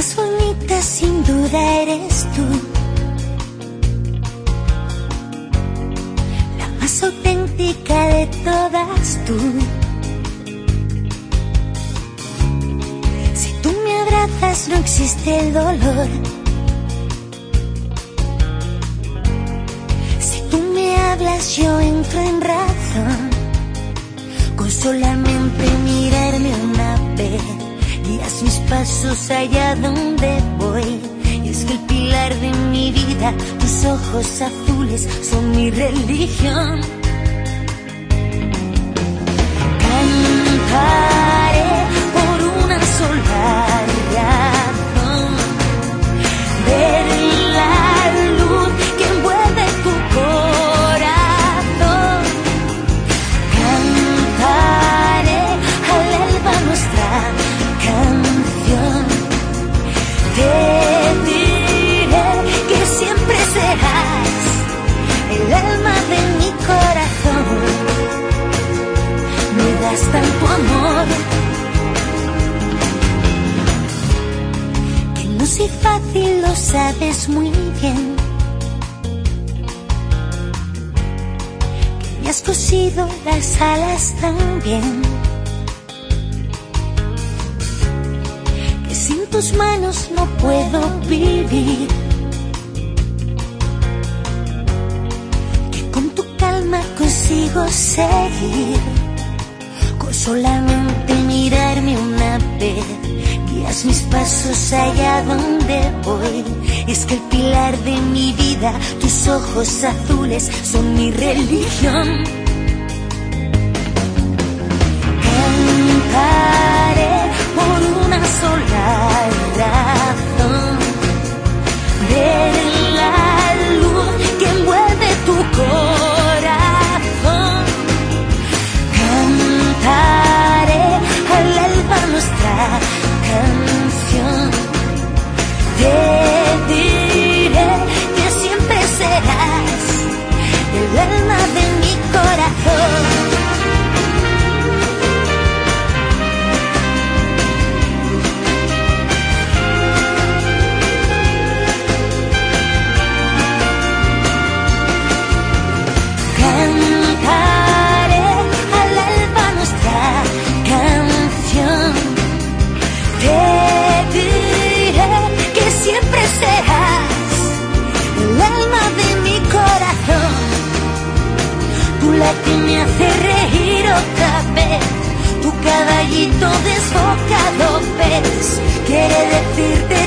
más bonita sin duda eres tú. La más auténtica de todas tú. Si tú me abrazas no existe el dolor. Si tú me hablas yo entro en razón. Con solamente mis pasos allá donde voy. Y es que el pilar de mi vida, tus ojos azules son mi religión. Cantaré Me das tanto amor que no soy fácil, lo sabes muy bien. me has cosido las alas también. Que sin tus manos no puedo vivir. Que con tu calma consigo seguir. Solamente mirarme una vez. Guías mis pasos allá donde voy. Es que el pilar de mi vida, tus ojos azules son mi religión. El alma Desbocado ves. Quiere decirte